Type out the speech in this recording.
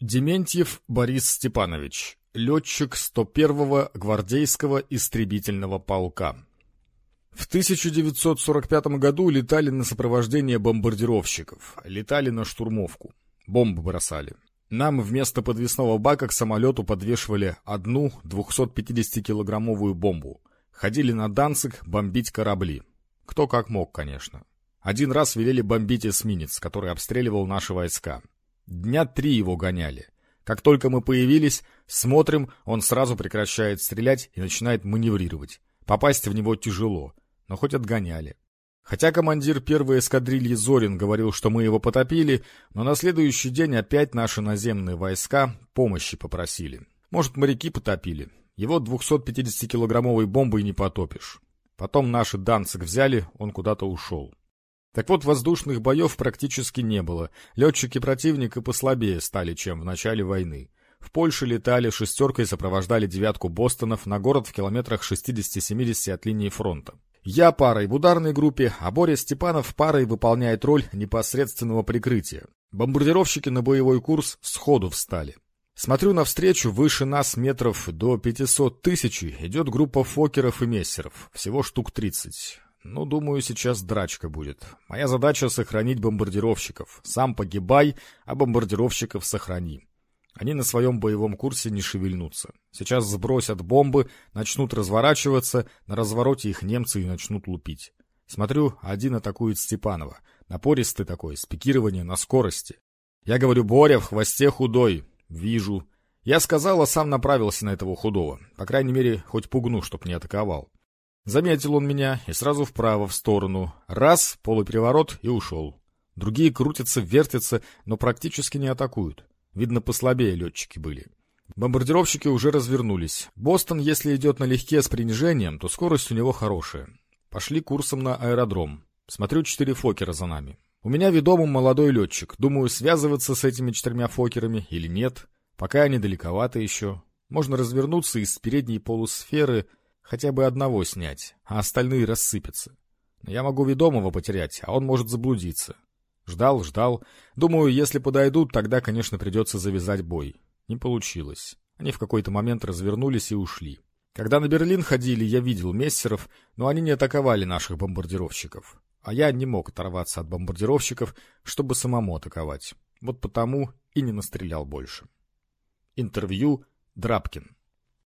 Дементьев Борис Степанович, летчик 101-го гвардейского истребительного полка. В 1945 году летали на сопровождение бомбардировщиков, летали на штурмовку, бомбы бросали. Нам вместо подвесного бака к самолету подвешивали одну 250-килограммовую бомбу. Ходили на Данцик бомбить корабли. Кто как мог, конечно. Один раз велели бомбить эсминец, который обстреливал наши войска. Дня три его гоняли. Как только мы появились, смотрим, он сразу прекращает стрелять и начинает маневрировать. Попасть в него тяжело, но хоть отгоняли. Хотя командир первой эскадрильи Зорин говорил, что мы его потопили, но на следующий день опять наши наземные войска помощи попросили. Может, моряки потопили. Его 250-килограммовой бомбой не потопишь. Потом наши Данцик взяли, он куда-то ушел. Так вот, воздушных боев практически не было. Летчики противника послабее стали, чем в начале войны. В Польше летали, шестеркой сопровождали девятку Бостонов на город в километрах 60-70 от линии фронта. Я парой в ударной группе, а Боря Степанов парой выполняет роль непосредственного прикрытия. Бомбардировщики на боевой курс сходу встали. Смотрю навстречу, выше нас метров до 500 тысяч идет группа фокеров и мессеров, всего штук 30. Ну, думаю, сейчас драчка будет. Моя задача — сохранить бомбардировщиков. Сам погибай, а бомбардировщиков сохрани. Они на своем боевом курсе не шевельнутся. Сейчас сбросят бомбы, начнут разворачиваться, на развороте их немцы и начнут лупить. Смотрю, один атакует Степанова. Напористый такой, спикирование на скорости. Я говорю, Боря, в хвосте худой. Вижу. Я сказал, а сам направился на этого худого. По крайней мере, хоть пугну, чтоб не атаковал. Заметил он меня и сразу вправо, в сторону. Раз, полупереворот и ушел. Другие крутятся, вертятся, но практически не атакуют. Видно, послабее летчики были. Бомбардировщики уже развернулись. Бостон, если идет налегке с принижением, то скорость у него хорошая. Пошли курсом на аэродром. Смотрю, четыре фокера за нами. У меня ведомым молодой летчик. Думаю, связываться с этими четырьмя фокерами или нет. Пока они далековато еще. Можно развернуться из передней полусферы Хотя бы одного снять, а остальные рассыпятся. Я могу ведомого потерять, а он может заблудиться. Ждал, ждал. Думаю, если подойдут, тогда, конечно, придется завязать бой. Не получилось. Они в какой-то момент развернулись и ушли. Когда на Берлин ходили, я видел мессеров, но они не атаковали наших бомбардировщиков. А я не мог оторваться от бомбардировщиков, чтобы самому атаковать. Вот потому и не настрелял больше. Интервью Драбкин